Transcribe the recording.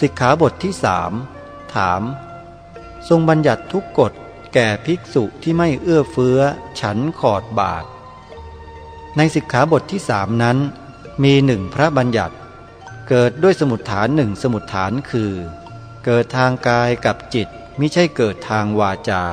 สิกขาบทที่สามถาม ทรงบัญญัติทุกกฎแก่ภิกษุที่ไม่เอื้อเฟื้อ ฉันขอดบาท ในสิกขาบทที่สามนั้น มีหนึ่งพระบัญญัติ เกิดด้วยสมุดฐานหนึ่งสมุดฐานคือ เกิดทางกายกับจิตไม่ใช่เกิดทางวาจา